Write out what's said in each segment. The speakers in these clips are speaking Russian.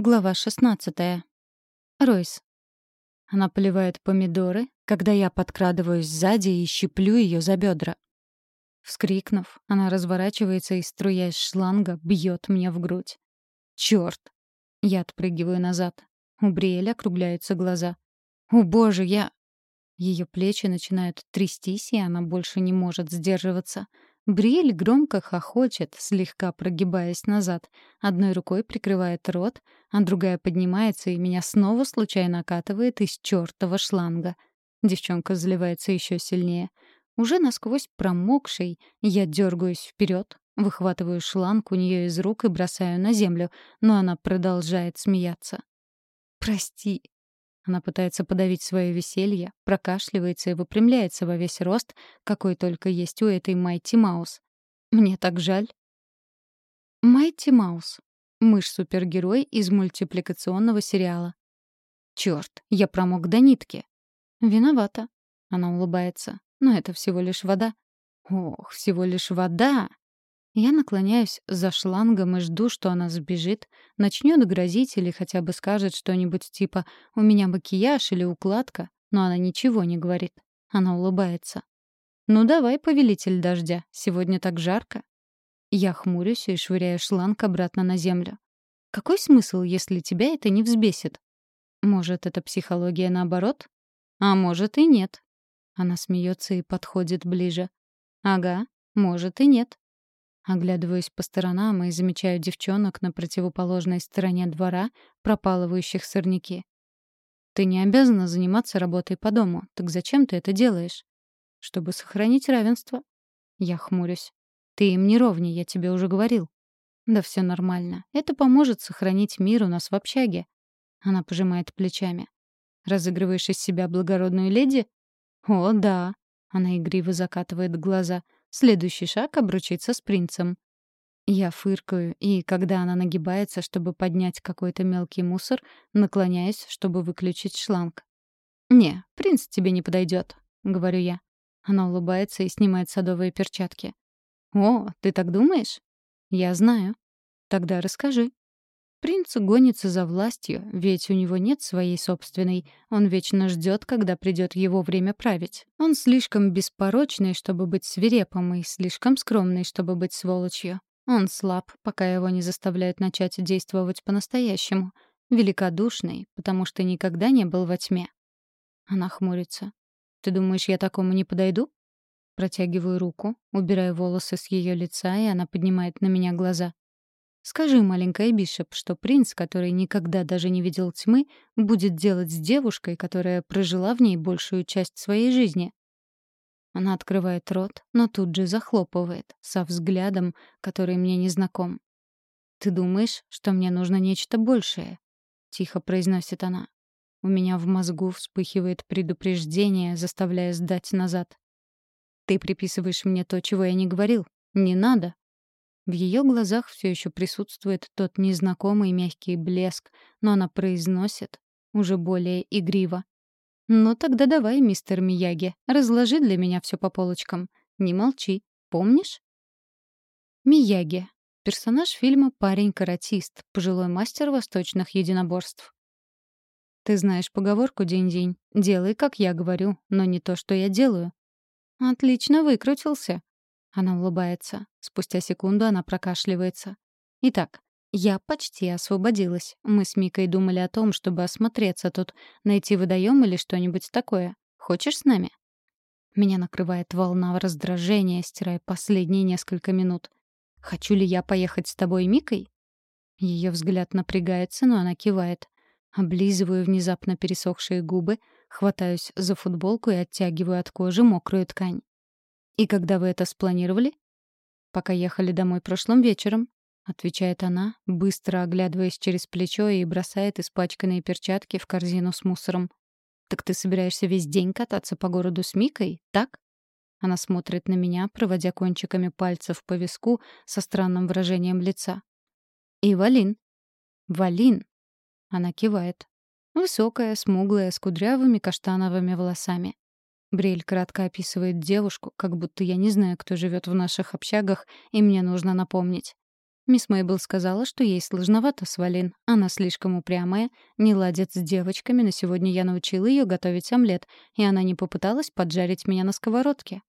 Глава 16. Ройс. Она поливает помидоры, когда я подкрадываюсь сзади и щиплю ее за бедра. Вскрикнув, она разворачивается и, струясь шланга, бьет мне в грудь. Черт! Я отпрыгиваю назад. У Бриэля округляются глаза. «О, боже, я...» Ее плечи начинают трястись, и она больше не может сдерживаться — Бриэль громко хохочет, слегка прогибаясь назад. Одной рукой прикрывает рот, а другая поднимается и меня снова случайно окатывает из чёртова шланга. Девчонка заливается еще сильнее. Уже насквозь промокшей, я дергаюсь вперед, выхватываю шланг у нее из рук и бросаю на землю, но она продолжает смеяться. «Прости», она пытается подавить свое веселье, прокашливается и выпрямляется во весь рост, какой только есть у этой Майти Маус. Мне так жаль. Майти Маус. Мышь-супергерой из мультипликационного сериала. Черт, я промок до нитки. Виновата. Она улыбается. Но это всего лишь вода. Ох, всего лишь вода. Я наклоняюсь за шлангом и жду, что она сбежит, начнет грозить или хотя бы скажет что-нибудь типа «у меня макияж» или «укладка», но она ничего не говорит. Она улыбается. «Ну давай, повелитель дождя, сегодня так жарко». Я хмурюсь и швыряю шланг обратно на землю. Какой смысл, если тебя это не взбесит? Может, это психология наоборот? А может и нет. Она смеется и подходит ближе. Ага, может и нет. Оглядываюсь по сторонам и замечаю девчонок на противоположной стороне двора, пропалывающих сорняки. «Ты не обязана заниматься работой по дому. Так зачем ты это делаешь?» «Чтобы сохранить равенство». Я хмурюсь. «Ты им не ровней, я тебе уже говорил». «Да все нормально. Это поможет сохранить мир у нас в общаге». Она пожимает плечами. «Разыгрываешь из себя благородную леди?» «О, да». Она игриво закатывает глаза — Следующий шаг — обручиться с принцем. Я фыркаю, и когда она нагибается, чтобы поднять какой-то мелкий мусор, наклоняюсь, чтобы выключить шланг. «Не, принц тебе не подойдет», — говорю я. Она улыбается и снимает садовые перчатки. «О, ты так думаешь?» «Я знаю». «Тогда расскажи». Принц гонится за властью, ведь у него нет своей собственной. Он вечно ждет, когда придет его время править. Он слишком беспорочный, чтобы быть свирепым, и слишком скромный, чтобы быть сволочью. Он слаб, пока его не заставляют начать действовать по-настоящему. Великодушный, потому что никогда не был во тьме. Она хмурится. «Ты думаешь, я такому не подойду?» Протягиваю руку, убираю волосы с ее лица, и она поднимает на меня глаза. Скажи, маленькая Бишоп, что принц, который никогда даже не видел тьмы, будет делать с девушкой, которая прожила в ней большую часть своей жизни. Она открывает рот, но тут же захлопывает, со взглядом, который мне не знаком. «Ты думаешь, что мне нужно нечто большее?» — тихо произносит она. У меня в мозгу вспыхивает предупреждение, заставляя сдать назад. «Ты приписываешь мне то, чего я не говорил. Не надо!» В ее глазах все еще присутствует тот незнакомый мягкий блеск, но она произносит уже более игриво. «Ну тогда давай, мистер Мияги, разложи для меня все по полочкам. Не молчи, помнишь?» Мияги. Персонаж фильма «Парень-каратист», пожилой мастер восточных единоборств. «Ты знаешь поговорку, День-День? Делай, как я говорю, но не то, что я делаю». «Отлично выкрутился», она улыбается. Спустя секунду она прокашливается. Итак, я почти освободилась. Мы с Микой думали о том, чтобы осмотреться тут, найти водоем или что-нибудь такое. Хочешь с нами? Меня накрывает волна раздражения, стирая последние несколько минут. Хочу ли я поехать с тобой Микой? Ее взгляд напрягается, но она кивает. Облизываю внезапно пересохшие губы, хватаюсь за футболку и оттягиваю от кожи мокрую ткань. «И когда вы это спланировали?» «Пока ехали домой прошлым вечером», — отвечает она, быстро оглядываясь через плечо и бросает испачканные перчатки в корзину с мусором. «Так ты собираешься весь день кататься по городу с Микой, так?» Она смотрит на меня, проводя кончиками пальцев по виску со странным выражением лица. «И Валин». «Валин». Она кивает. Высокая, смуглая, с кудрявыми каштановыми волосами. Брель кратко описывает девушку, как будто я не знаю, кто живет в наших общагах, и мне нужно напомнить. Мисс Мейбл сказала, что ей сложновато с Валин. Она слишком упрямая, не ладит с девочками, но сегодня я научила ее готовить омлет, и она не попыталась поджарить меня на сковородке.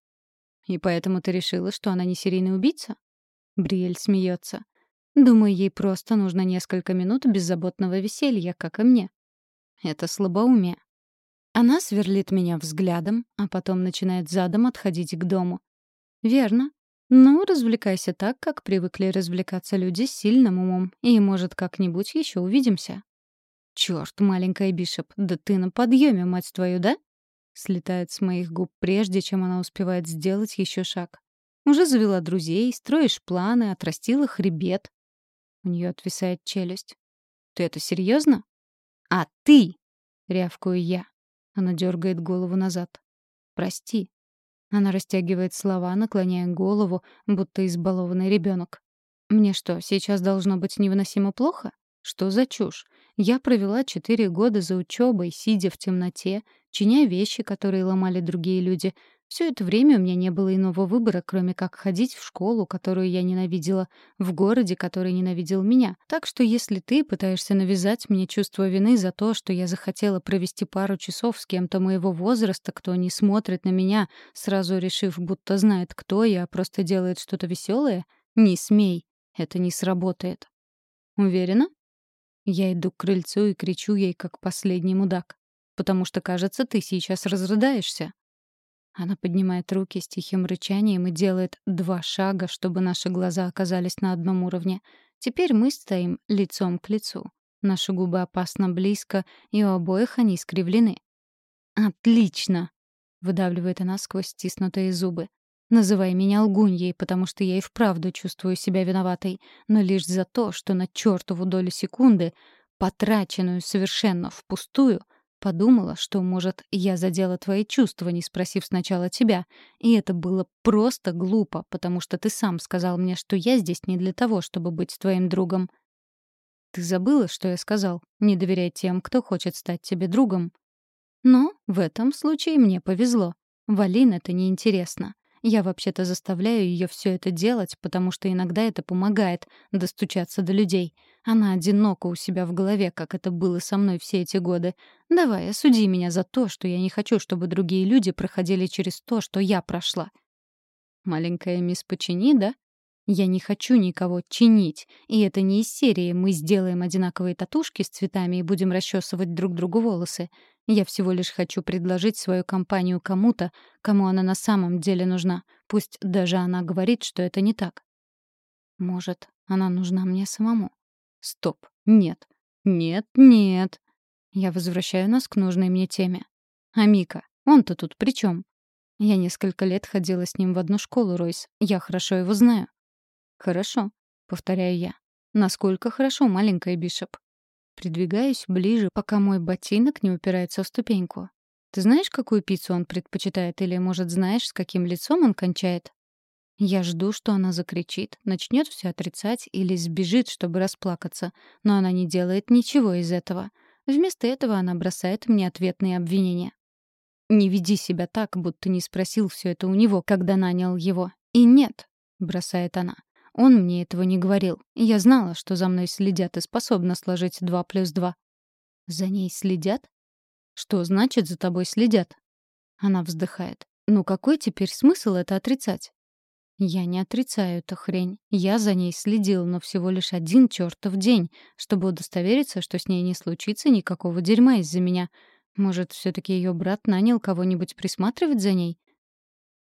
«И поэтому ты решила, что она не серийный убийца?» Бриэль смеется. «Думаю, ей просто нужно несколько минут беззаботного веселья, как и мне». Это слабоумие. Она сверлит меня взглядом, а потом начинает задом отходить к дому. «Верно. Ну, развлекайся так, как привыкли развлекаться люди с сильным умом, и, может, как-нибудь еще увидимся». «Чёрт, маленькая Бишоп, да ты на подъеме, мать твою, да?» Слетает с моих губ, прежде чем она успевает сделать еще шаг. Уже завела друзей, строишь планы, отрастила хребет. У нее отвисает челюсть. «Ты это серьезно? «А ты!» — рявкую я. Она дергает голову назад. «Прости». Она растягивает слова, наклоняя голову, будто избалованный ребенок. «Мне что, сейчас должно быть невыносимо плохо? Что за чушь? Я провела четыре года за учебой, сидя в темноте, чиня вещи, которые ломали другие люди, все это время у меня не было иного выбора, кроме как ходить в школу, которую я ненавидела, в городе, который ненавидел меня. Так что если ты пытаешься навязать мне чувство вины за то, что я захотела провести пару часов с кем-то моего возраста, кто не смотрит на меня, сразу решив, будто знает, кто я, а просто делает что-то веселое, не смей. Это не сработает. Уверена? Я иду к крыльцу и кричу ей, как последний мудак. Потому что, кажется, ты сейчас разрыдаешься. Она поднимает руки с тихим рычанием и делает два шага, чтобы наши глаза оказались на одном уровне. Теперь мы стоим лицом к лицу. Наши губы опасно близко, и у обоих они искривлены. «Отлично!» — выдавливает она сквозь стиснутые зубы. «Называй меня лгуньей, потому что я и вправду чувствую себя виноватой, но лишь за то, что на чертову долю секунды, потраченную совершенно впустую, — Подумала, что, может, я задела твои чувства, не спросив сначала тебя. И это было просто глупо, потому что ты сам сказал мне, что я здесь не для того, чтобы быть твоим другом. Ты забыла, что я сказал? Не доверяй тем, кто хочет стать тебе другом. Но в этом случае мне повезло. Валин это неинтересно. Я вообще-то заставляю ее все это делать, потому что иногда это помогает достучаться до людей. Она одинока у себя в голове, как это было со мной все эти годы. Давай, осуди меня за то, что я не хочу, чтобы другие люди проходили через то, что я прошла. Маленькая мисс Почини, да? Я не хочу никого чинить. И это не из серии «Мы сделаем одинаковые татушки с цветами и будем расчесывать друг другу волосы». Я всего лишь хочу предложить свою компанию кому-то, кому она на самом деле нужна. Пусть даже она говорит, что это не так. Может, она нужна мне самому? Стоп. Нет. Нет, нет. Я возвращаю нас к нужной мне теме. А Мика, он-то тут при чем? Я несколько лет ходила с ним в одну школу, Ройс. Я хорошо его знаю. «Хорошо», — повторяю я. «Насколько хорошо, маленькая Бишоп?» Придвигаюсь ближе, пока мой ботинок не упирается в ступеньку. «Ты знаешь, какую пиццу он предпочитает? Или, может, знаешь, с каким лицом он кончает?» Я жду, что она закричит, начнет все отрицать или сбежит, чтобы расплакаться, но она не делает ничего из этого. Вместо этого она бросает мне ответные обвинения. «Не веди себя так, будто не спросил все это у него, когда нанял его. И нет», — бросает она, он мне этого не говорил. Я знала, что за мной следят и способна сложить два плюс два. За ней следят? Что значит «за тобой следят»? Она вздыхает. Ну какой теперь смысл это отрицать? Я не отрицаю эту хрень. Я за ней следил, но всего лишь один чертов день, чтобы удостовериться, что с ней не случится никакого дерьма из-за меня. Может, все таки ее брат нанял кого-нибудь присматривать за ней?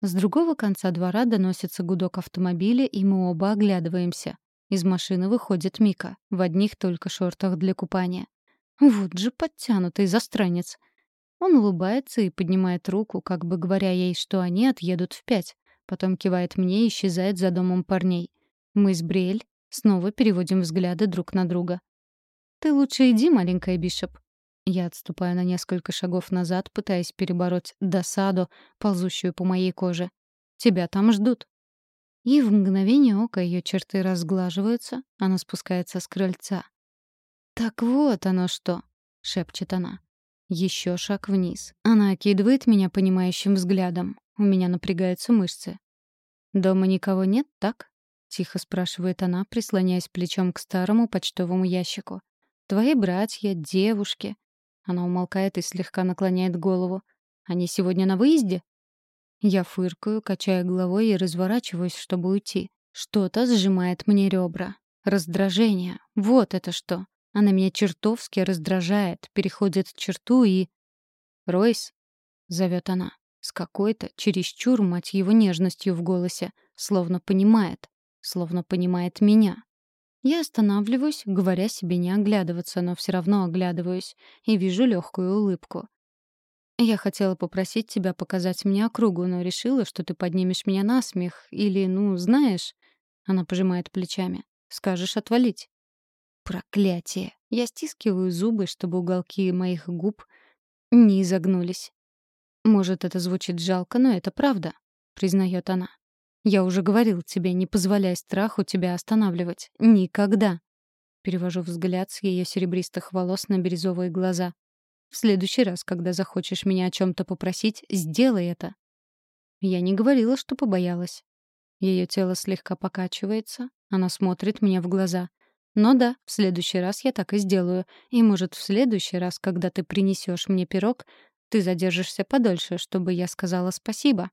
С другого конца двора доносится гудок автомобиля, и мы оба оглядываемся. Из машины выходит Мика, в одних только шортах для купания. Вот же подтянутый застранец. Он улыбается и поднимает руку, как бы говоря ей, что они отъедут в пять. Потом кивает мне и исчезает за домом парней. Мы с Бриэль снова переводим взгляды друг на друга. «Ты лучше иди, маленькая Бишоп», я отступаю на несколько шагов назад, пытаясь перебороть досаду, ползущую по моей коже. «Тебя там ждут». И в мгновение ока ее черты разглаживаются, она спускается с крыльца. «Так вот оно что!» — шепчет она. Еще шаг вниз. Она окидывает меня понимающим взглядом. У меня напрягаются мышцы. «Дома никого нет, так?» — тихо спрашивает она, прислоняясь плечом к старому почтовому ящику. «Твои братья, девушки». Она умолкает и слегка наклоняет голову. «Они сегодня на выезде?» Я фыркаю, качая головой и разворачиваюсь, чтобы уйти. Что-то сжимает мне ребра. Раздражение. Вот это что. Она меня чертовски раздражает, переходит черту и... «Ройс», — зовет она, с какой-то чересчур, мать его, нежностью в голосе, словно понимает, словно понимает меня. Я останавливаюсь, говоря себе не оглядываться, но все равно оглядываюсь и вижу легкую улыбку. Я хотела попросить тебя показать мне округу, но решила, что ты поднимешь меня на смех или, ну, знаешь, она пожимает плечами. Скажешь отвалить. Проклятие. Я стискиваю зубы, чтобы уголки моих губ не изогнулись. Может, это звучит жалко, но это правда, признает она. Я уже говорил тебе, не позволяй страху тебя останавливать. Никогда. Перевожу взгляд с ее серебристых волос на бирюзовые глаза. В следующий раз, когда захочешь меня о чем то попросить, сделай это. Я не говорила, что побоялась. Ее тело слегка покачивается, она смотрит мне в глаза. Но да, в следующий раз я так и сделаю. И, может, в следующий раз, когда ты принесешь мне пирог, ты задержишься подольше, чтобы я сказала спасибо.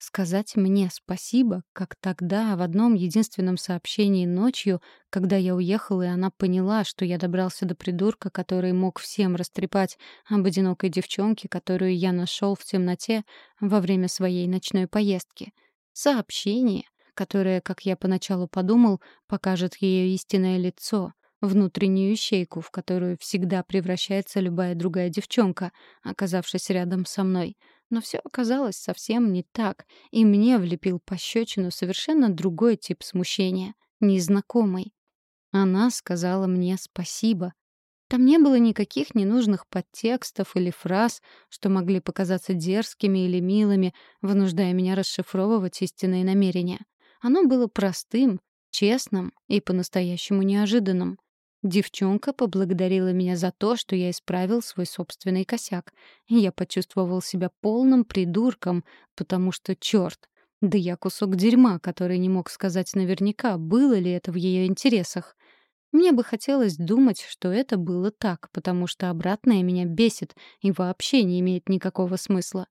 Сказать мне спасибо, как тогда, в одном единственном сообщении ночью, когда я уехала, и она поняла, что я добрался до придурка, который мог всем растрепать об одинокой девчонке, которую я нашел в темноте во время своей ночной поездки. Сообщение, которое, как я поначалу подумал, покажет ее истинное лицо, внутреннюю ячейку, в которую всегда превращается любая другая девчонка, оказавшись рядом со мной — но все оказалось совсем не так, и мне влепил пощечину совершенно другой тип смущения, незнакомый. Она сказала мне спасибо. Там не было никаких ненужных подтекстов или фраз, что могли показаться дерзкими или милыми, вынуждая меня расшифровывать истинные намерения. Оно было простым, честным и по-настоящему неожиданным. Девчонка поблагодарила меня за то, что я исправил свой собственный косяк. я почувствовал себя полным придурком, потому что, черт, да я кусок дерьма, который не мог сказать наверняка, было ли это в ее интересах. Мне бы хотелось думать, что это было так, потому что обратное меня бесит и вообще не имеет никакого смысла.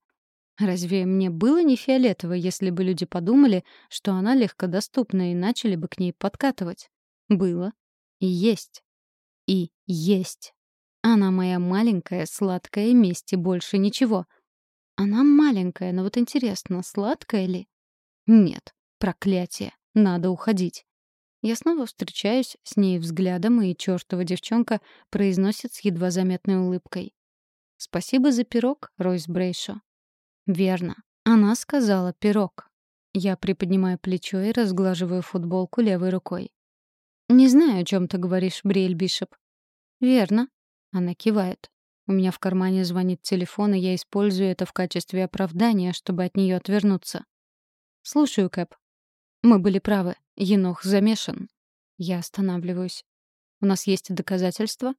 Разве мне было не фиолетово, если бы люди подумали, что она легкодоступна и начали бы к ней подкатывать? Было и есть. И есть. Она моя маленькая сладкая месть и больше ничего. Она маленькая, но вот интересно, сладкая ли? Нет, проклятие, надо уходить. Я снова встречаюсь с ней взглядом, и чертова девчонка произносит с едва заметной улыбкой. «Спасибо за пирог, Ройс Брейшо». «Верно. Она сказала пирог». Я приподнимаю плечо и разглаживаю футболку левой рукой. «Не знаю, о чем ты говоришь, Бриэль Бишоп». «Верно». Она кивает. У меня в кармане звонит телефон, и я использую это в качестве оправдания, чтобы от нее отвернуться. «Слушаю, Кэп». «Мы были правы. Енох замешан». Я останавливаюсь. «У нас есть доказательства?»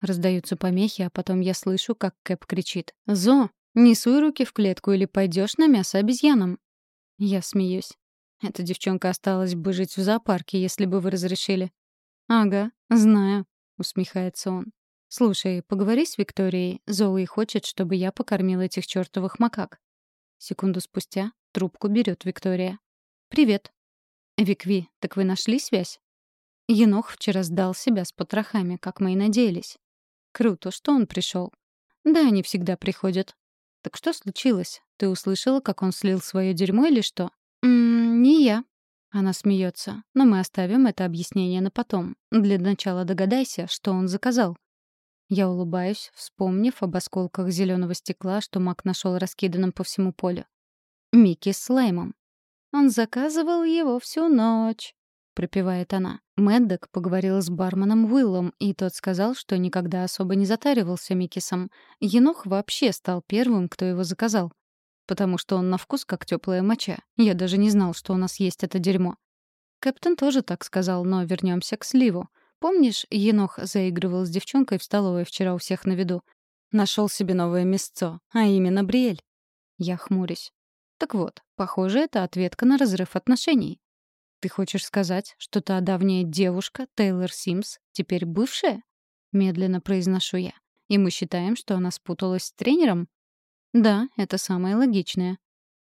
Раздаются помехи, а потом я слышу, как Кэп кричит. «Зо, не суй руки в клетку или пойдешь на мясо обезьянам». Я смеюсь. Эта девчонка осталась бы жить в зоопарке, если бы вы разрешили. «Ага, знаю», — усмехается он. «Слушай, поговори с Викторией. Зоуи хочет, чтобы я покормил этих чертовых макак». Секунду спустя трубку берет Виктория. «Привет». «Викви, так вы нашли связь?» Енох вчера сдал себя с потрохами, как мы и надеялись. Круто, что он пришел. Да, они всегда приходят. Так что случилось? Ты услышала, как он слил свое дерьмо или что? «М не я». Она смеется. «Но мы оставим это объяснение на потом. Для начала догадайся, что он заказал». Я улыбаюсь, вспомнив об осколках зеленого стекла, что Мак нашел раскиданным по всему полю. Микки с слаймом. «Он заказывал его всю ночь», — пропевает она. Мэддок поговорил с барменом Уиллом, и тот сказал, что никогда особо не затаривался Микисом. Енох вообще стал первым, кто его заказал потому что он на вкус как теплая моча. Я даже не знал, что у нас есть это дерьмо. Кэптон тоже так сказал, но вернемся к сливу. Помнишь, Енох заигрывал с девчонкой в столовой вчера у всех на виду? Нашел себе новое место, а именно Бриэль. Я хмурюсь. Так вот, похоже, это ответка на разрыв отношений. Ты хочешь сказать, что та давняя девушка, Тейлор Симс, теперь бывшая? Медленно произношу я. И мы считаем, что она спуталась с тренером? Да, это самое логичное.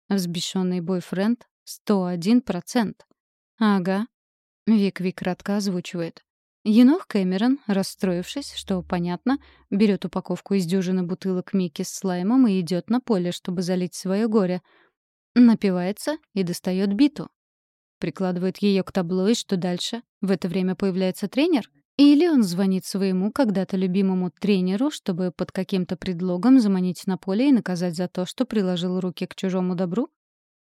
Взбешенный бойфренд — сто один процент. Ага. Вик-Вик кратко озвучивает. Енох Кэмерон, расстроившись, что понятно, берет упаковку из дюжины бутылок Микки с слаймом и идет на поле, чтобы залить свое горе. Напивается и достает биту. Прикладывает ее к табло, и что дальше? В это время появляется тренер? Или он звонит своему когда-то любимому тренеру, чтобы под каким-то предлогом заманить на поле и наказать за то, что приложил руки к чужому добру?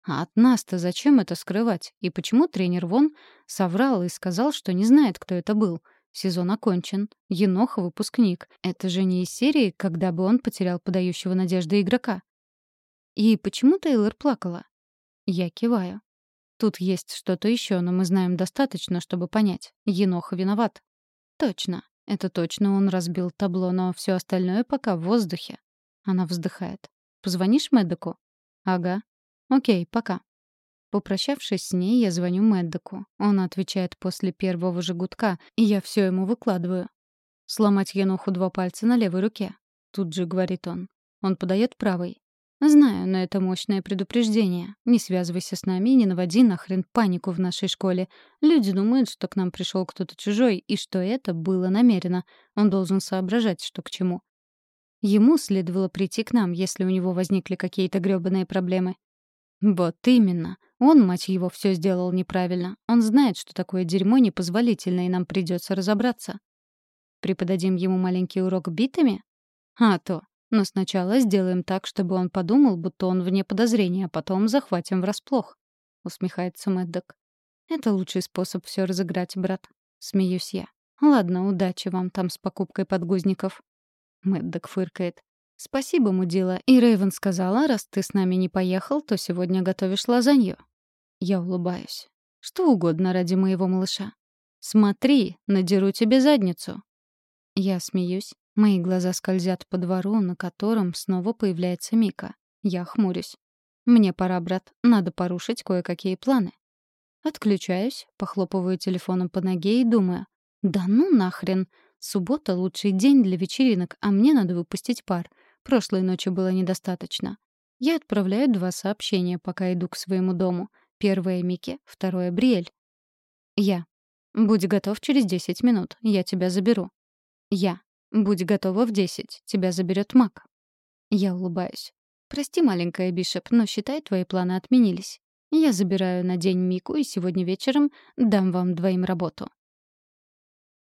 А от нас-то зачем это скрывать? И почему тренер Вон соврал и сказал, что не знает, кто это был? Сезон окончен. Еноха — выпускник. Это же не из серии, когда бы он потерял подающего надежды игрока. И почему Тейлор плакала? Я киваю. Тут есть что-то еще, но мы знаем достаточно, чтобы понять. Еноха виноват. Точно. Это точно он разбил табло, но все остальное пока в воздухе. Она вздыхает. Позвонишь Мэддоку? Ага. Окей, пока. Попрощавшись с ней, я звоню Мэддоку. Он отвечает после первого же гудка, и я все ему выкладываю. «Сломать Еноху два пальца на левой руке», — тут же говорит он. Он подает правый. «Знаю, но это мощное предупреждение. Не связывайся с нами и не наводи нахрен панику в нашей школе. Люди думают, что к нам пришел кто-то чужой, и что это было намеренно. Он должен соображать, что к чему. Ему следовало прийти к нам, если у него возникли какие-то грёбаные проблемы. Вот именно. Он, мать его, все сделал неправильно. Он знает, что такое дерьмо непозволительно, и нам придется разобраться. Преподадим ему маленький урок битами? А то. Но сначала сделаем так, чтобы он подумал, будто он вне подозрения, а потом захватим врасплох», — усмехается Мэддок. «Это лучший способ все разыграть, брат», — смеюсь я. «Ладно, удачи вам там с покупкой подгузников». Мэддок фыркает. «Спасибо, мудила. И Рэйвен сказала, раз ты с нами не поехал, то сегодня готовишь лазанью». Я улыбаюсь. «Что угодно ради моего малыша. Смотри, надеру тебе задницу». Я смеюсь, Мои глаза скользят по двору, на котором снова появляется Мика. Я хмурюсь. «Мне пора, брат. Надо порушить кое-какие планы». Отключаюсь, похлопываю телефоном по ноге и думаю. «Да ну нахрен! Суббота — лучший день для вечеринок, а мне надо выпустить пар. Прошлой ночи было недостаточно». Я отправляю два сообщения, пока иду к своему дому. Первое — Мике, второе — Бриэль. Я. «Будь готов через десять минут. Я тебя заберу». Я. Будь готова в десять. Тебя заберет маг. Я улыбаюсь. Прости, маленькая Бишоп, но считай, твои планы отменились. Я забираю на день Мику и сегодня вечером дам вам двоим работу.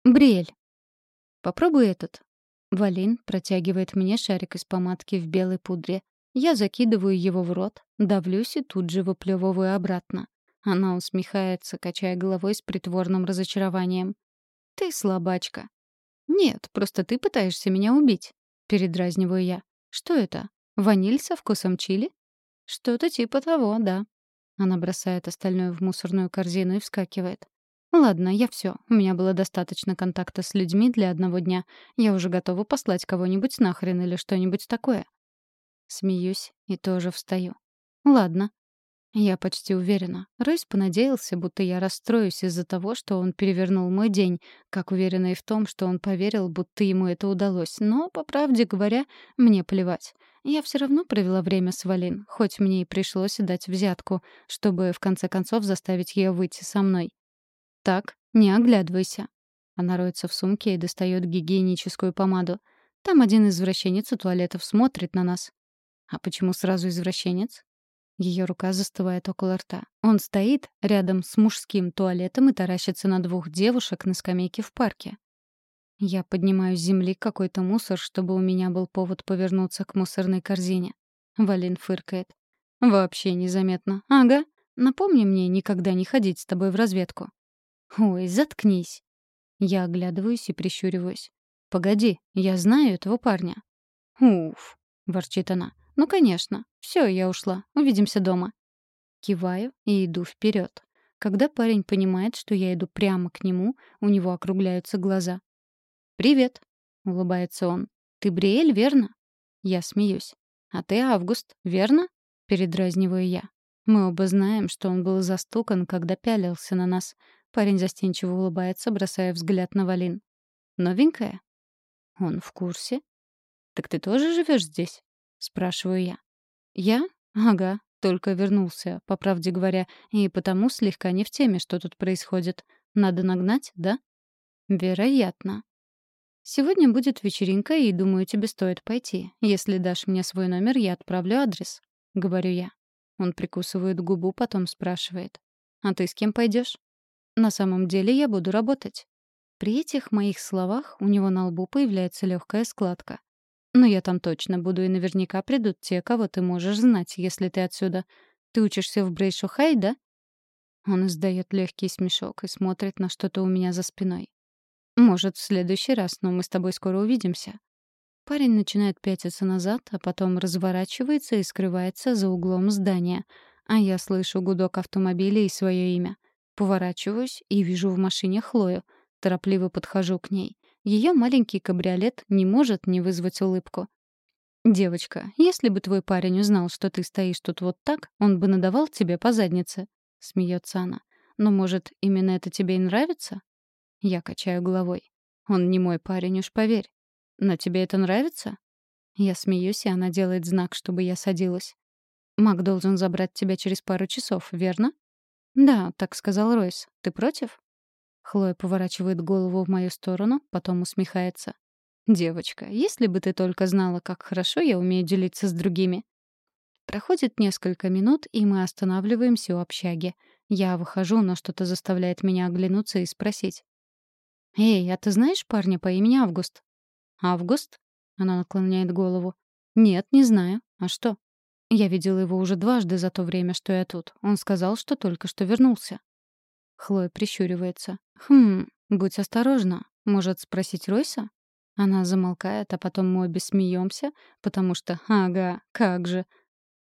Бриэль. Попробуй этот. Валин протягивает мне шарик из помадки в белой пудре. Я закидываю его в рот, давлюсь и тут же выплевываю обратно. Она усмехается, качая головой с притворным разочарованием. «Ты слабачка. «Нет, просто ты пытаешься меня убить», — передразниваю я. «Что это? Ваниль со вкусом чили?» «Что-то типа того, да». Она бросает остальное в мусорную корзину и вскакивает. «Ладно, я все. У меня было достаточно контакта с людьми для одного дня. Я уже готова послать кого-нибудь нахрен или что-нибудь такое». Смеюсь и тоже встаю. «Ладно, я почти уверена. Ройс понадеялся, будто я расстроюсь из-за того, что он перевернул мой день, как уверена и в том, что он поверил, будто ему это удалось. Но, по правде говоря, мне плевать. Я все равно провела время с Валин, хоть мне и пришлось дать взятку, чтобы в конце концов заставить ее выйти со мной. Так, не оглядывайся. Она роется в сумке и достает гигиеническую помаду. Там один извращенец у туалетов смотрит на нас. А почему сразу извращенец? Ее рука застывает около рта. Он стоит рядом с мужским туалетом и таращится на двух девушек на скамейке в парке. Я поднимаю с земли какой-то мусор, чтобы у меня был повод повернуться к мусорной корзине. Валин фыркает. «Вообще незаметно. Ага. Напомни мне никогда не ходить с тобой в разведку». «Ой, заткнись». Я оглядываюсь и прищуриваюсь. «Погоди, я знаю этого парня». «Уф», — ворчит она. «Ну, конечно. Все, я ушла. Увидимся дома». Киваю и иду вперед. Когда парень понимает, что я иду прямо к нему, у него округляются глаза. «Привет», — улыбается он. «Ты Бриэль, верно?» Я смеюсь. «А ты Август, верно?» — передразниваю я. Мы оба знаем, что он был застукан, когда пялился на нас. Парень застенчиво улыбается, бросая взгляд на Валин. «Новенькая?» «Он в курсе?» «Так ты тоже живешь здесь?» — спрашиваю я. «Я? Ага, только вернулся, по правде говоря, и потому слегка не в теме, что тут происходит. Надо нагнать, да?» «Вероятно», Сегодня будет вечеринка, и, думаю, тебе стоит пойти. Если дашь мне свой номер, я отправлю адрес», — говорю я. Он прикусывает губу, потом спрашивает. «А ты с кем пойдешь? «На самом деле я буду работать». При этих моих словах у него на лбу появляется легкая складка. «Но я там точно буду, и наверняка придут те, кого ты можешь знать, если ты отсюда. Ты учишься в Брейшухай, да?» Он издает легкий смешок и смотрит на что-то у меня за спиной. Может, в следующий раз, но мы с тобой скоро увидимся. Парень начинает пятиться назад, а потом разворачивается и скрывается за углом здания. А я слышу гудок автомобиля и свое имя. Поворачиваюсь и вижу в машине Хлою. Торопливо подхожу к ней. Ее маленький кабриолет не может не вызвать улыбку. «Девочка, если бы твой парень узнал, что ты стоишь тут вот так, он бы надавал тебе по заднице», — смеется она. «Но, может, именно это тебе и нравится?» Я качаю головой. Он не мой парень, уж поверь. Но тебе это нравится? Я смеюсь, и она делает знак, чтобы я садилась. Мак должен забрать тебя через пару часов, верно? Да, так сказал Ройс. Ты против? Хлоя поворачивает голову в мою сторону, потом усмехается. «Девочка, если бы ты только знала, как хорошо я умею делиться с другими». Проходит несколько минут, и мы останавливаемся у общаги. Я выхожу, но что-то заставляет меня оглянуться и спросить. «Эй, а ты знаешь парня по имени Август?» «Август?» — она наклоняет голову. «Нет, не знаю. А что?» «Я видела его уже дважды за то время, что я тут. Он сказал, что только что вернулся». Хлоя прищуривается. «Хм, будь осторожна. Может, спросить Ройса?» Она замолкает, а потом мы обе смеемся, потому что, ага, как же.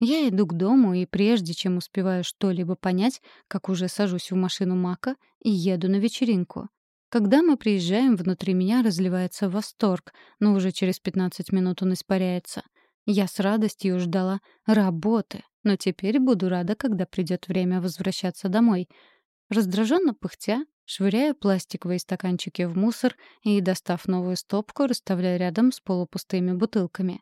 Я иду к дому, и прежде чем успеваю что-либо понять, как уже сажусь в машину Мака и еду на вечеринку. Когда мы приезжаем, внутри меня разливается восторг, но уже через 15 минут он испаряется. Я с радостью ждала работы, но теперь буду рада, когда придет время возвращаться домой. Раздраженно пыхтя, швыряю пластиковые стаканчики в мусор и, достав новую стопку, расставляю рядом с полупустыми бутылками.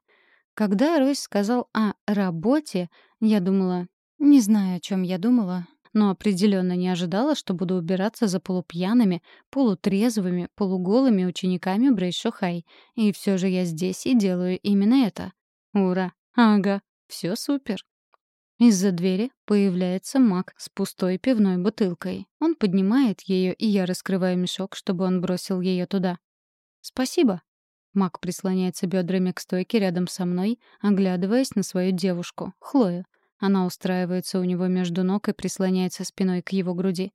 Когда Ройс сказал о работе, я думала... Не знаю, о чем я думала, но определенно не ожидала, что буду убираться за полупьяными, полутрезвыми, полуголыми учениками Брейшохай. И все же я здесь и делаю именно это. Ура! Ага, все супер. Из-за двери появляется маг с пустой пивной бутылкой. Он поднимает ее, и я раскрываю мешок, чтобы он бросил ее туда. «Спасибо». Маг прислоняется бедрами к стойке рядом со мной, оглядываясь на свою девушку, Хлою. Она устраивается у него между ног и прислоняется спиной к его груди.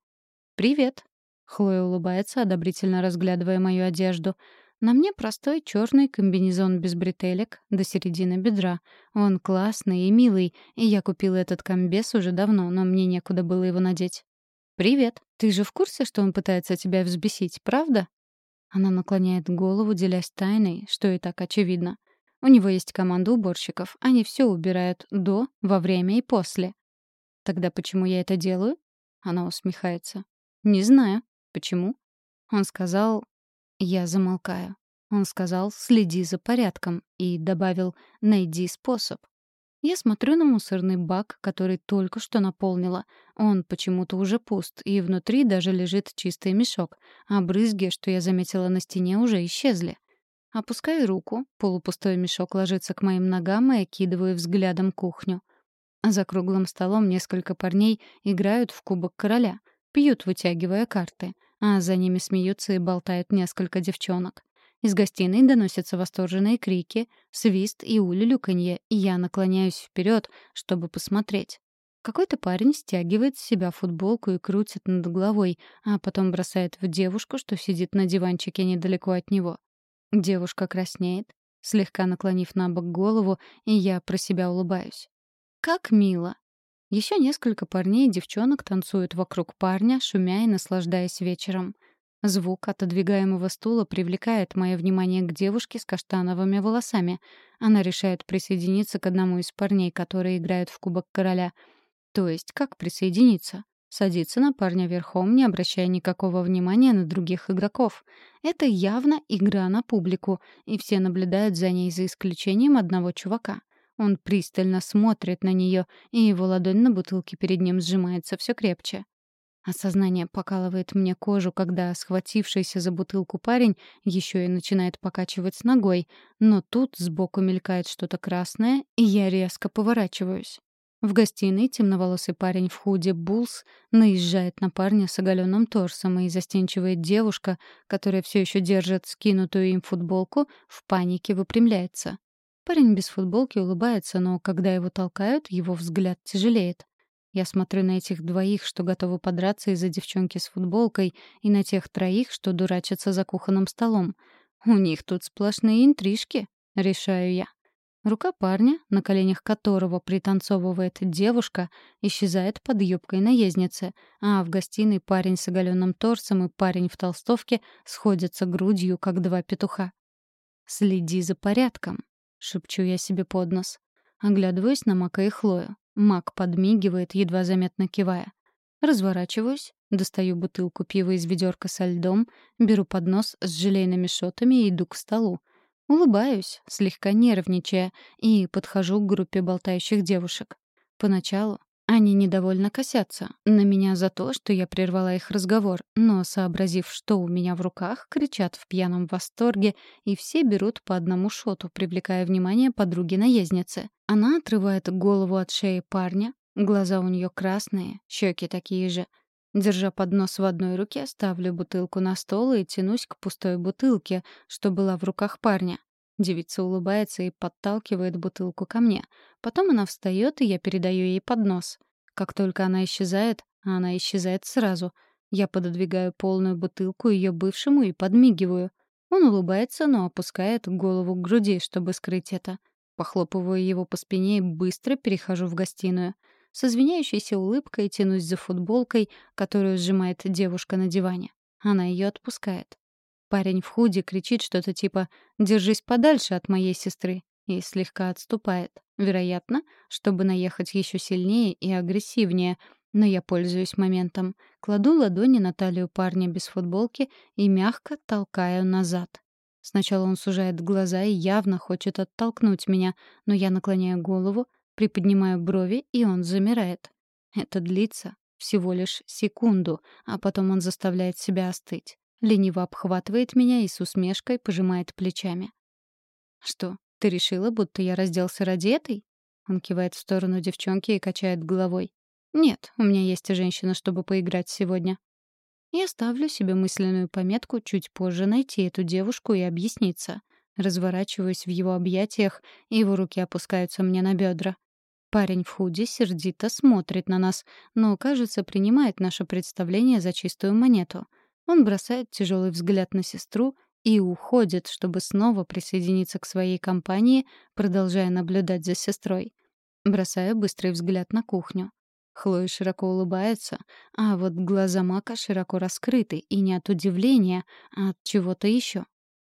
«Привет!» Хлоя улыбается, одобрительно разглядывая мою одежду. На мне простой черный комбинезон без бретелек до середины бедра. Он классный и милый, и я купила этот комбез уже давно, но мне некуда было его надеть. «Привет! Ты же в курсе, что он пытается тебя взбесить, правда?» Она наклоняет голову, делясь тайной, что и так очевидно. У него есть команда уборщиков. Они все убирают до, во время и после. Тогда почему я это делаю? Она усмехается. Не знаю. Почему? Он сказал... Я замолкаю. Он сказал «следи за порядком» и добавил «найди способ». Я смотрю на мусорный бак, который только что наполнила. Он почему-то уже пуст, и внутри даже лежит чистый мешок, а брызги, что я заметила на стене, уже исчезли. Опускаю руку, полупустой мешок ложится к моим ногам и окидываю взглядом кухню. За круглым столом несколько парней играют в Кубок Короля, пьют, вытягивая карты, а за ними смеются и болтают несколько девчонок. Из гостиной доносятся восторженные крики, свист и улюлюканье, и я наклоняюсь вперед, чтобы посмотреть. Какой-то парень стягивает с себя футболку и крутит над головой, а потом бросает в девушку, что сидит на диванчике недалеко от него. Девушка краснеет, слегка наклонив на бок голову, и я про себя улыбаюсь. Как мило. Еще несколько парней и девчонок танцуют вокруг парня, шумя и наслаждаясь вечером. Звук отодвигаемого стула привлекает мое внимание к девушке с каштановыми волосами. Она решает присоединиться к одному из парней, которые играют в Кубок Короля. То есть как присоединиться? Садится на парня верхом, не обращая никакого внимания на других игроков. Это явно игра на публику, и все наблюдают за ней за исключением одного чувака. Он пристально смотрит на нее, и его ладонь на бутылке перед ним сжимается все крепче. Осознание покалывает мне кожу, когда схватившийся за бутылку парень еще и начинает покачивать ногой, но тут сбоку мелькает что-то красное, и я резко поворачиваюсь. В гостиной темноволосый парень в худе «Буллс» наезжает на парня с оголенным торсом, и застенчивая девушка, которая все еще держит скинутую им футболку, в панике выпрямляется. Парень без футболки улыбается, но когда его толкают, его взгляд тяжелеет. Я смотрю на этих двоих, что готовы подраться из-за девчонки с футболкой, и на тех троих, что дурачатся за кухонным столом. У них тут сплошные интрижки, решаю я. Рука парня, на коленях которого пританцовывает девушка, исчезает под юбкой наездницы, а в гостиной парень с оголенным торсом и парень в толстовке сходятся грудью, как два петуха. «Следи за порядком», — шепчу я себе под нос. Оглядываюсь на Мака и Хлою. Мак подмигивает, едва заметно кивая. Разворачиваюсь, достаю бутылку пива из ведерка со льдом, беру поднос с желейными шотами и иду к столу. Улыбаюсь, слегка нервничая, и подхожу к группе болтающих девушек. Поначалу они недовольно косятся на меня за то, что я прервала их разговор, но, сообразив, что у меня в руках, кричат в пьяном восторге, и все берут по одному шоту, привлекая внимание подруги-наездницы. Она отрывает голову от шеи парня, глаза у нее красные, щеки такие же — Держа поднос в одной руке, ставлю бутылку на стол и тянусь к пустой бутылке, что была в руках парня. Девица улыбается и подталкивает бутылку ко мне. Потом она встает, и я передаю ей поднос. Как только она исчезает, она исчезает сразу. Я пододвигаю полную бутылку ее бывшему и подмигиваю. Он улыбается, но опускает голову к груди, чтобы скрыть это. Похлопываю его по спине и быстро перехожу в гостиную. С извиняющейся улыбкой тянусь за футболкой, которую сжимает девушка на диване. Она ее отпускает. Парень в худи кричит что-то типа «Держись подальше от моей сестры» и слегка отступает. Вероятно, чтобы наехать еще сильнее и агрессивнее, но я пользуюсь моментом. Кладу ладони на талию парня без футболки и мягко толкаю назад. Сначала он сужает глаза и явно хочет оттолкнуть меня, но я наклоняю голову, Приподнимаю брови, и он замирает. Это длится всего лишь секунду, а потом он заставляет себя остыть. Лениво обхватывает меня и с усмешкой пожимает плечами. «Что, ты решила, будто я разделся ради этой?» Он кивает в сторону девчонки и качает головой. «Нет, у меня есть женщина, чтобы поиграть сегодня». Я ставлю себе мысленную пометку чуть позже найти эту девушку и объясниться. Разворачиваюсь в его объятиях, и его руки опускаются мне на бедра. Парень в худи сердито смотрит на нас, но, кажется, принимает наше представление за чистую монету. Он бросает тяжелый взгляд на сестру и уходит, чтобы снова присоединиться к своей компании, продолжая наблюдать за сестрой. Бросаю быстрый взгляд на кухню. Хлоя широко улыбается, а вот глаза Мака широко раскрыты, и не от удивления, а от чего-то еще.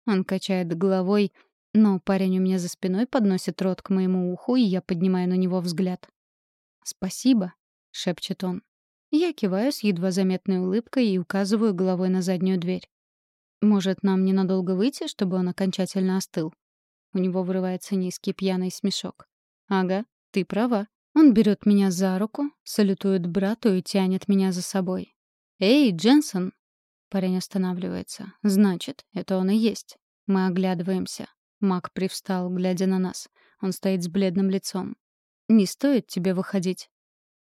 Он качает головой, но парень у меня за спиной подносит рот к моему уху, и я поднимаю на него взгляд. «Спасибо», — шепчет он. Я киваю с едва заметной улыбкой и указываю головой на заднюю дверь. «Может, нам ненадолго выйти, чтобы он окончательно остыл?» У него вырывается низкий пьяный смешок. «Ага, ты права». Он берет меня за руку, салютует брату и тянет меня за собой. «Эй, Дженсон!» Парень останавливается. «Значит, это он и есть». Мы оглядываемся. Мак привстал, глядя на нас. Он стоит с бледным лицом. «Не стоит тебе выходить».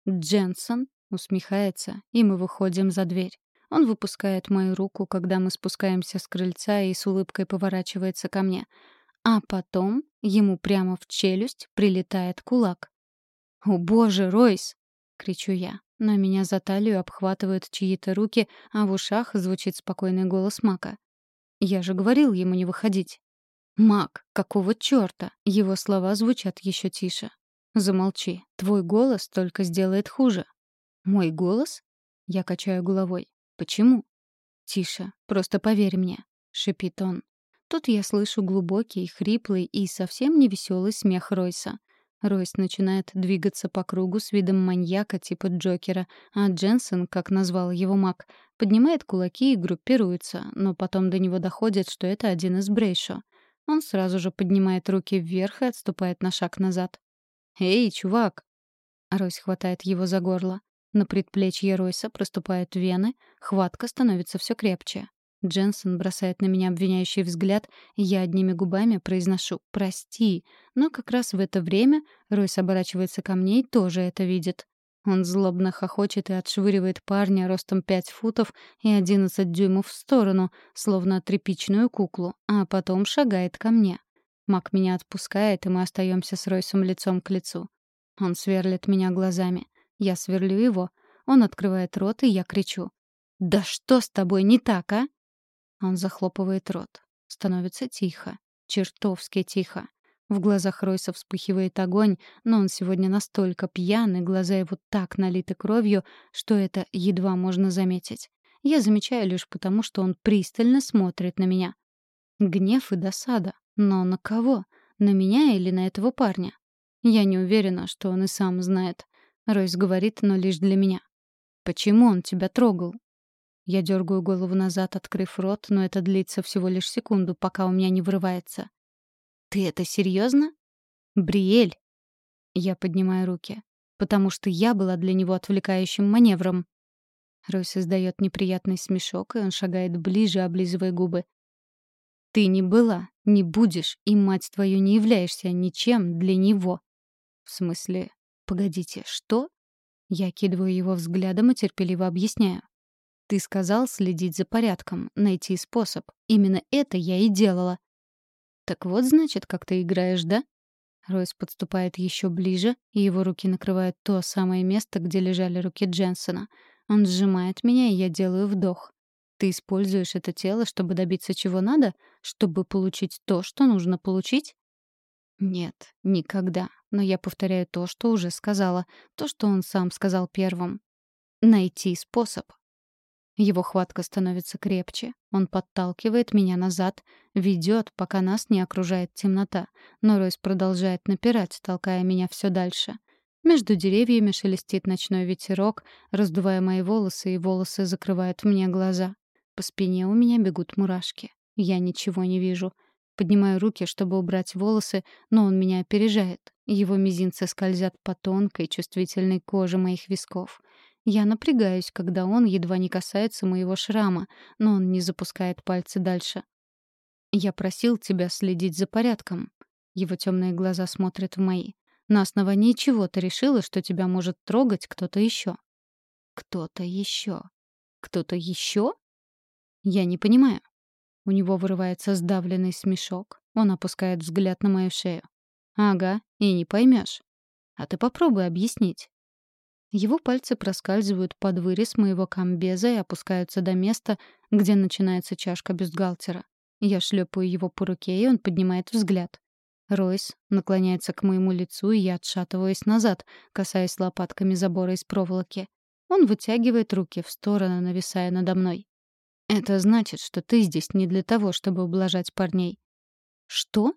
Дженсон усмехается, и мы выходим за дверь. Он выпускает мою руку, когда мы спускаемся с крыльца и с улыбкой поворачивается ко мне. А потом ему прямо в челюсть прилетает кулак. «О боже, Ройс!» — кричу я. Но меня за талию обхватывают чьи-то руки, а в ушах звучит спокойный голос Мака. Я же говорил ему не выходить. «Мак, какого чёрта?» Его слова звучат еще тише. «Замолчи. Твой голос только сделает хуже». «Мой голос?» Я качаю головой. «Почему?» «Тише. Просто поверь мне», — шипит он. Тут я слышу глубокий, хриплый и совсем невеселый смех Ройса. Ройс начинает двигаться по кругу с видом маньяка типа Джокера, а Дженсен, как назвал его маг, поднимает кулаки и группируется, но потом до него доходит, что это один из Брейшо. Он сразу же поднимает руки вверх и отступает на шаг назад. «Эй, чувак!» Ройс хватает его за горло. На предплечье Ройса проступают вены, хватка становится все крепче. Дженсен бросает на меня обвиняющий взгляд, я одними губами произношу «прости», но как раз в это время Ройс оборачивается ко мне и тоже это видит. Он злобно хохочет и отшвыривает парня ростом 5 футов и 11 дюймов в сторону, словно тряпичную куклу, а потом шагает ко мне. Мак меня отпускает, и мы остаемся с Ройсом лицом к лицу. Он сверлит меня глазами. Я сверлю его. Он открывает рот, и я кричу. «Да что с тобой не так, а?» Он захлопывает рот. Становится тихо. Чертовски тихо. В глазах Ройса вспыхивает огонь, но он сегодня настолько пьян, и глаза его так налиты кровью, что это едва можно заметить. Я замечаю лишь потому, что он пристально смотрит на меня. Гнев и досада. Но на кого? На меня или на этого парня? Я не уверена, что он и сам знает. Ройс говорит, но лишь для меня. «Почему он тебя трогал?» Я дергаю голову назад, открыв рот, но это длится всего лишь секунду, пока у меня не вырывается. «Ты это серьезно? Бриэль!» Я поднимаю руки. «Потому что я была для него отвлекающим маневром». Ройс издает неприятный смешок, и он шагает ближе, облизывая губы. «Ты не была, не будешь, и, мать твою, не являешься ничем для него». «В смысле? Погодите, что?» Я кидываю его взглядом и терпеливо объясняю. Ты сказал следить за порядком, найти способ. Именно это я и делала. Так вот, значит, как ты играешь, да? Ройс подступает еще ближе, и его руки накрывают то самое место, где лежали руки Дженсона. Он сжимает меня, и я делаю вдох. Ты используешь это тело, чтобы добиться чего надо? Чтобы получить то, что нужно получить? Нет, никогда. Но я повторяю то, что уже сказала. То, что он сам сказал первым. Найти способ. Его хватка становится крепче. Он подталкивает меня назад, ведет, пока нас не окружает темнота. Но Ройс продолжает напирать, толкая меня все дальше. Между деревьями шелестит ночной ветерок, раздувая мои волосы, и волосы закрывают мне глаза. По спине у меня бегут мурашки. Я ничего не вижу. Поднимаю руки, чтобы убрать волосы, но он меня опережает. Его мизинцы скользят по тонкой, чувствительной коже моих висков. Я напрягаюсь, когда он едва не касается моего шрама, но он не запускает пальцы дальше. «Я просил тебя следить за порядком». Его темные глаза смотрят в мои. «На основании чего ты решила, что тебя может трогать кто-то еще?» «Кто-то еще? Кто-то еще?» «Я не понимаю». У него вырывается сдавленный смешок. Он опускает взгляд на мою шею. «Ага, и не поймешь. А ты попробуй объяснить. Его пальцы проскальзывают под вырез моего комбеза и опускаются до места, где начинается чашка бюстгальтера. Я шлепаю его по руке, и он поднимает взгляд. Ройс наклоняется к моему лицу, и я отшатываюсь назад, касаясь лопатками забора из проволоки. Он вытягивает руки в стороны, нависая надо мной. «Это значит, что ты здесь не для того, чтобы ублажать парней». «Что?»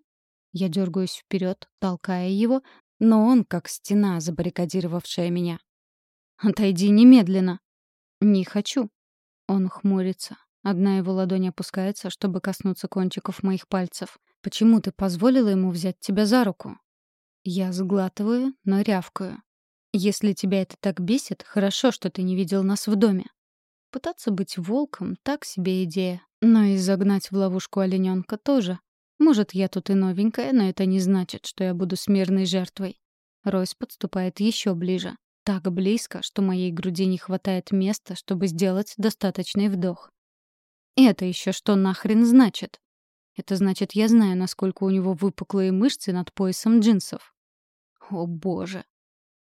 Я дергаюсь вперед, толкая его, но он как стена, забаррикадировавшая меня. Отойди немедленно. Не хочу. Он хмурится. Одна его ладонь опускается, чтобы коснуться кончиков моих пальцев. Почему ты позволила ему взять тебя за руку? Я сглатываю, но рявкаю. Если тебя это так бесит, хорошо, что ты не видел нас в доме. Пытаться быть волком — так себе идея. Но и загнать в ловушку олененка тоже. Может, я тут и новенькая, но это не значит, что я буду смирной жертвой. Ройс подступает еще ближе. Так близко, что моей груди не хватает места, чтобы сделать достаточный вдох. Это еще что нахрен значит? Это значит, я знаю, насколько у него выпуклые мышцы над поясом джинсов. О, боже.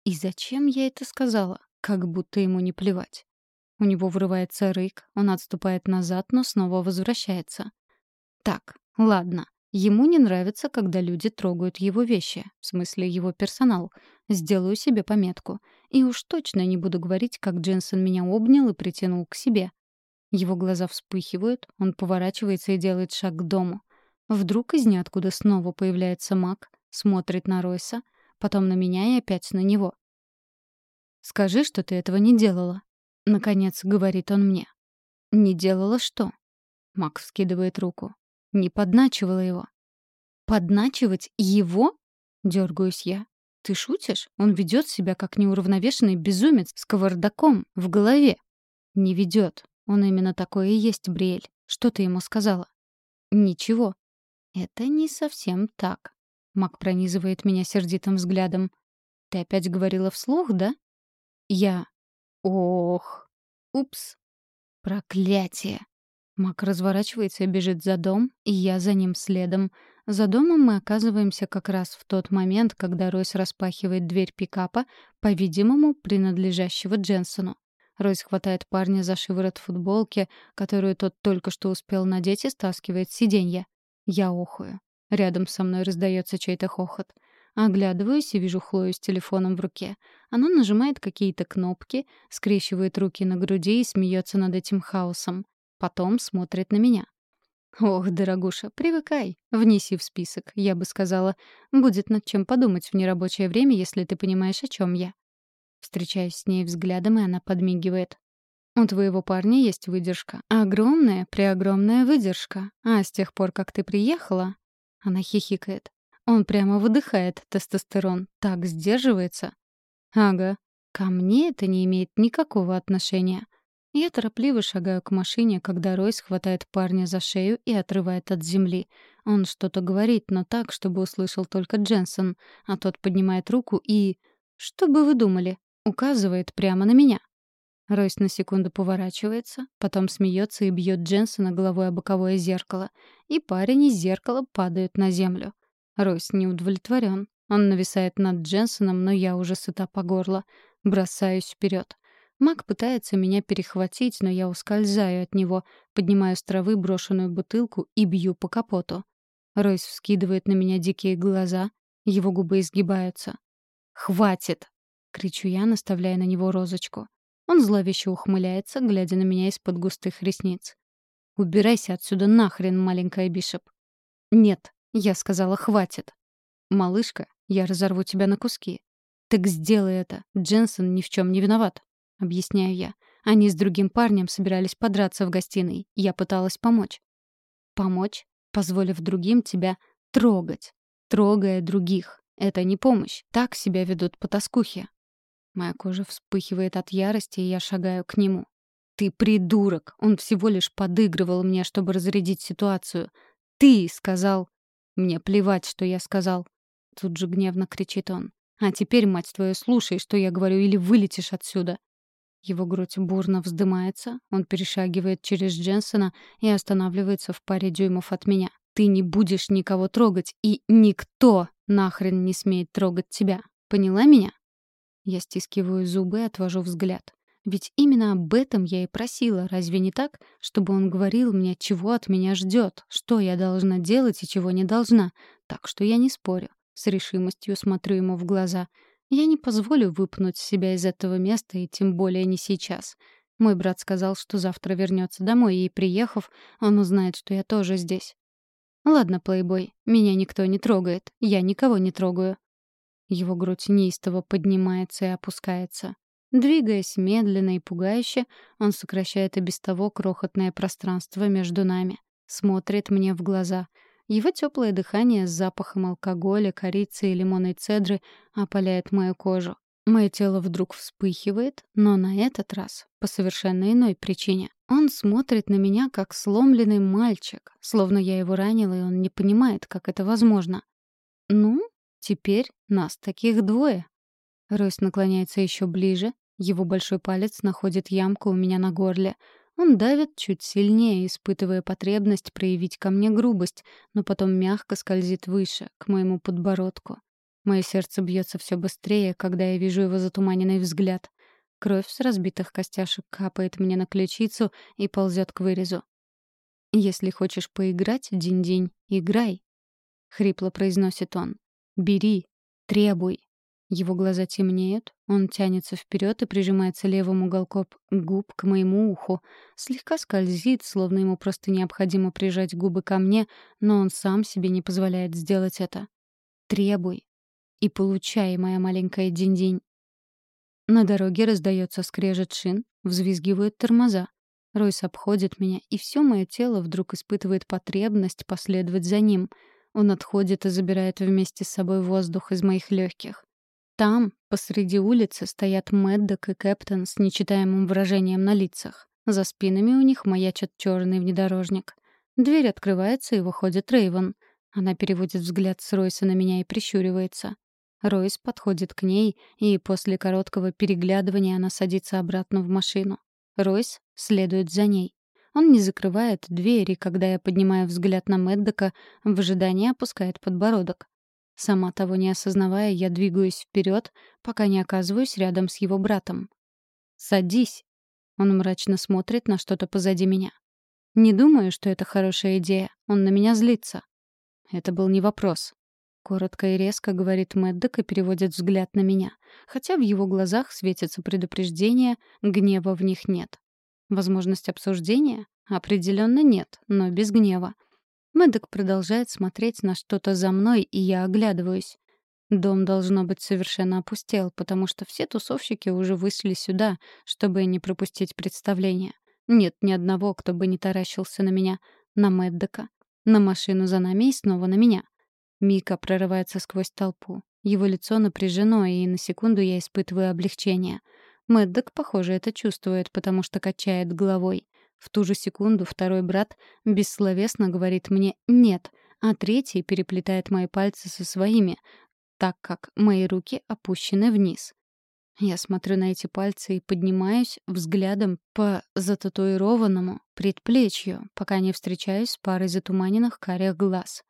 И зачем я это сказала? Как будто ему не плевать. У него вырывается рык, он отступает назад, но снова возвращается. Так, ладно. Ему не нравится, когда люди трогают его вещи, в смысле его персонал. Сделаю себе пометку. И уж точно не буду говорить, как Дженсен меня обнял и притянул к себе. Его глаза вспыхивают, он поворачивается и делает шаг к дому. Вдруг из ниоткуда снова появляется маг, смотрит на Ройса, потом на меня и опять на него. «Скажи, что ты этого не делала», — наконец говорит он мне. «Не делала что?» Мак вскидывает руку. «Не подначивала его». «Подначивать его?» — дергаюсь я. «Ты шутишь? Он ведет себя как неуравновешенный безумец с кавардаком в голове». «Не ведет. Он именно такой и есть, Бриэль. Что ты ему сказала?» «Ничего». «Это не совсем так». Мак пронизывает меня сердитым взглядом. «Ты опять говорила вслух, да?» «Я...» «Ох...» «Упс...» «Проклятие!» Мак разворачивается и бежит за дом, и я за ним следом. За домом мы оказываемся как раз в тот момент, когда Ройс распахивает дверь пикапа, по-видимому, принадлежащего Дженсону. Ройс хватает парня за шиворот футболки, которую тот только что успел надеть, и стаскивает с сиденья. Я охую. Рядом со мной раздается чей-то хохот. Оглядываюсь и вижу Хлою с телефоном в руке. Она нажимает какие-то кнопки, скрещивает руки на груди и смеется над этим хаосом. Потом смотрит на меня. «Ох, дорогуша, привыкай. Внеси в список. Я бы сказала, будет над чем подумать в нерабочее время, если ты понимаешь, о чем я». Встречаюсь с ней взглядом, и она подмигивает. «У твоего парня есть выдержка. Огромная, преогромная выдержка. А с тех пор, как ты приехала...» Она хихикает. «Он прямо выдыхает тестостерон. Так сдерживается». «Ага. Ко мне это не имеет никакого отношения. Я торопливо шагаю к машине, когда Ройс хватает парня за шею и отрывает от земли. Он что-то говорит, но так, чтобы услышал только Дженсен, а тот поднимает руку и... Что бы вы думали? Указывает прямо на меня. Ройс на секунду поворачивается, потом смеется и бьет Дженсона головой о боковое зеркало. И парень из зеркала падает на землю. Ройс не удовлетворен. Он нависает над Дженсоном, но я уже сыта по горло. Бросаюсь вперед. Мак пытается меня перехватить, но я ускользаю от него, поднимаю с травы брошенную бутылку и бью по капоту. Ройс вскидывает на меня дикие глаза, его губы изгибаются. «Хватит!» — кричу я, наставляя на него розочку. Он зловеще ухмыляется, глядя на меня из-под густых ресниц. «Убирайся отсюда нахрен, маленькая Бишоп!» «Нет!» — я сказала «хватит!» «Малышка, я разорву тебя на куски!» «Так сделай это! Дженсен ни в чем не виноват!» — объясняю я. Они с другим парнем собирались подраться в гостиной. Я пыталась помочь. Помочь, позволив другим тебя трогать. Трогая других. Это не помощь. Так себя ведут потаскухи. Моя кожа вспыхивает от ярости, и я шагаю к нему. «Ты придурок! Он всего лишь подыгрывал мне, чтобы разрядить ситуацию. Ты сказал...» «Мне плевать, что я сказал!» Тут же гневно кричит он. «А теперь, мать твою, слушай, что я говорю, или вылетишь отсюда!» Его грудь бурно вздымается, он перешагивает через Дженсона и останавливается в паре дюймов от меня. «Ты не будешь никого трогать, и никто нахрен не смеет трогать тебя. Поняла меня?» Я стискиваю зубы и отвожу взгляд. Ведь именно об этом я и просила, разве не так? Чтобы он говорил мне, чего от меня ждет, что я должна делать и чего не должна. Так что я не спорю. С решимостью смотрю ему в глаза — я не позволю выпнуть себя из этого места, и тем более не сейчас. Мой брат сказал, что завтра вернется домой, и, приехав, он узнает, что я тоже здесь. «Ладно, плейбой, меня никто не трогает. Я никого не трогаю». Его грудь неистово поднимается и опускается. Двигаясь медленно и пугающе, он сокращает и без того крохотное пространство между нами. Смотрит мне в глаза — его теплое дыхание с запахом алкоголя, корицы и лимонной цедры опаляет мою кожу. Мое тело вдруг вспыхивает, но на этот раз по совершенно иной причине. Он смотрит на меня как сломленный мальчик, словно я его ранила, и он не понимает, как это возможно. «Ну, теперь нас таких двое». Ройс наклоняется еще ближе, его большой палец находит ямку у меня на горле — он давит чуть сильнее, испытывая потребность проявить ко мне грубость, но потом мягко скользит выше, к моему подбородку. Мое сердце бьется все быстрее, когда я вижу его затуманенный взгляд. Кровь с разбитых костяшек капает мне на ключицу и ползет к вырезу. «Если хочешь поиграть, день-день, играй», — хрипло произносит он. «Бери, требуй, его глаза темнеют, он тянется вперед и прижимается левым уголком губ к моему уху. Слегка скользит, словно ему просто необходимо прижать губы ко мне, но он сам себе не позволяет сделать это. «Требуй». и получай, моя маленькая динь-динь. На дороге раздается скрежет шин, взвизгивают тормоза. Ройс обходит меня, и все мое тело вдруг испытывает потребность последовать за ним. Он отходит и забирает вместе с собой воздух из моих легких. Там, посреди улицы, стоят Мэддок и Кэптон с нечитаемым выражением на лицах. За спинами у них маячит черный внедорожник. Дверь открывается, и выходит Рейвен. Она переводит взгляд с Ройса на меня и прищуривается. Ройс подходит к ней, и после короткого переглядывания она садится обратно в машину. Ройс следует за ней. Он не закрывает двери, когда я поднимаю взгляд на Мэддока, в ожидании опускает подбородок. Сама того не осознавая, я двигаюсь вперед, пока не оказываюсь рядом с его братом. «Садись!» Он мрачно смотрит на что-то позади меня. «Не думаю, что это хорошая идея. Он на меня злится». Это был не вопрос. Коротко и резко говорит Мэддок и переводит взгляд на меня. Хотя в его глазах светится предупреждение, гнева в них нет. Возможность обсуждения? Определенно нет, но без гнева. Мэддок продолжает смотреть на что-то за мной, и я оглядываюсь. Дом, должно быть, совершенно опустел, потому что все тусовщики уже вышли сюда, чтобы не пропустить представление. Нет ни одного, кто бы не таращился на меня, на Мэддока, на машину за нами и снова на меня. Мика прорывается сквозь толпу. Его лицо напряжено, и на секунду я испытываю облегчение. Мэддок, похоже, это чувствует, потому что качает головой. В ту же секунду второй брат бессловесно говорит мне «нет», а третий переплетает мои пальцы со своими, так как мои руки опущены вниз. Я смотрю на эти пальцы и поднимаюсь взглядом по зататуированному предплечью, пока не встречаюсь с парой затуманенных карих глаз.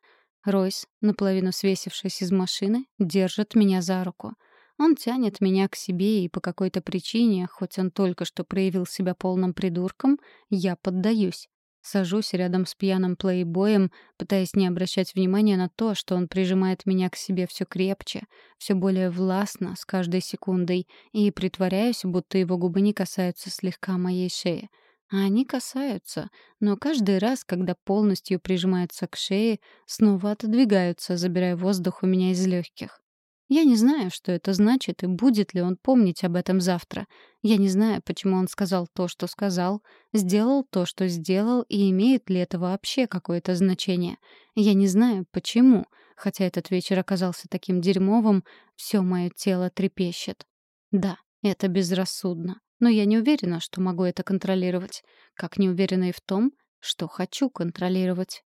Ройс, наполовину свесившись из машины, держит меня за руку. Он тянет меня к себе, и по какой-то причине, хоть он только что проявил себя полным придурком, я поддаюсь. Сажусь рядом с пьяным плейбоем, пытаясь не обращать внимания на то, что он прижимает меня к себе все крепче, все более властно, с каждой секундой, и притворяюсь, будто его губы не касаются слегка моей шеи. А они касаются, но каждый раз, когда полностью прижимаются к шее, снова отодвигаются, забирая воздух у меня из легких. Я не знаю, что это значит и будет ли он помнить об этом завтра. Я не знаю, почему он сказал то, что сказал, сделал то, что сделал, и имеет ли это вообще какое-то значение. Я не знаю, почему, хотя этот вечер оказался таким дерьмовым, все мое тело трепещет. Да, это безрассудно. Но я не уверена, что могу это контролировать. Как не уверена и в том, что хочу контролировать.